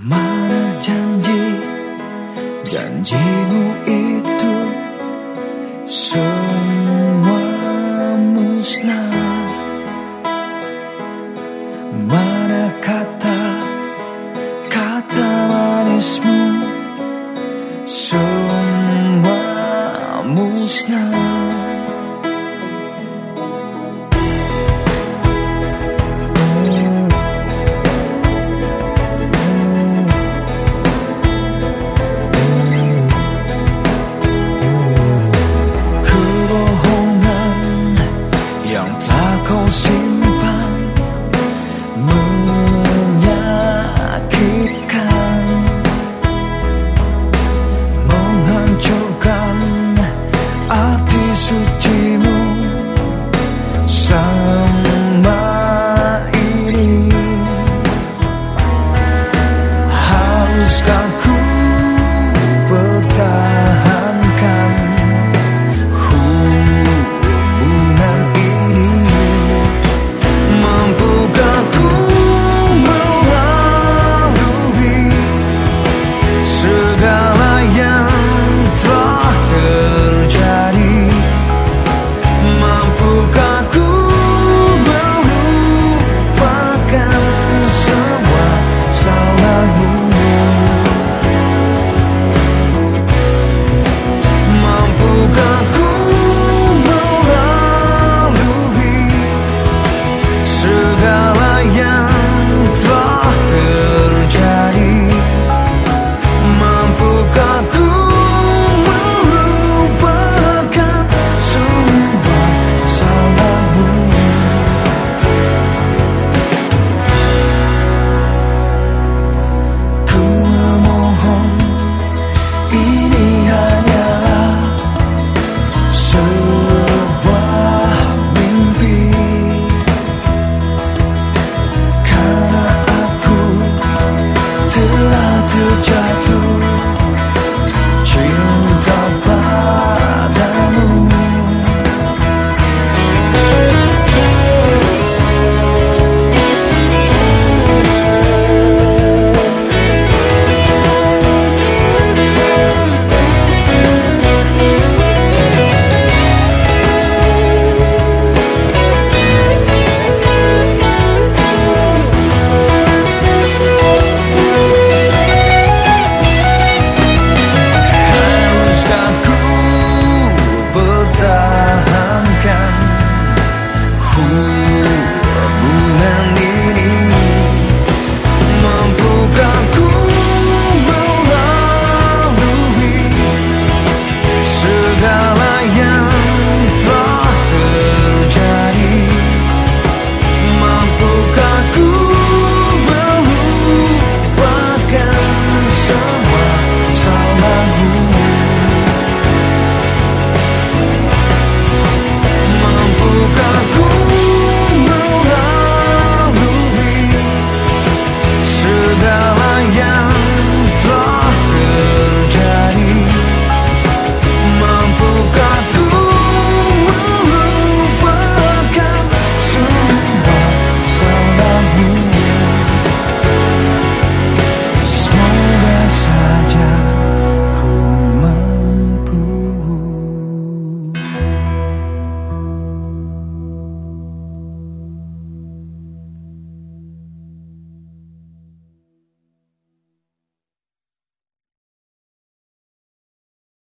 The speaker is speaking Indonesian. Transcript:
Mana janji Janjimu itu Semua musnah. Mana kata Kata manismu 감고